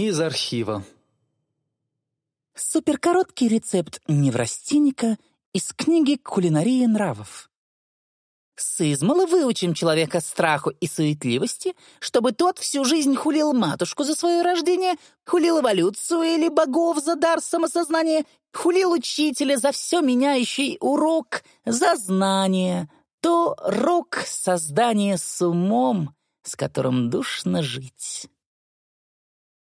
из архива. Суперкороткий рецепт неврастенника из книги «Кулинария нравов». Сызмало выучим человека страху и суетливости, чтобы тот всю жизнь хулил матушку за свое рождение, хулил эволюцию или богов за дар самосознания, хулил учителя за все меняющий урок, за знание, то рок создания с умом, с которым душно жить.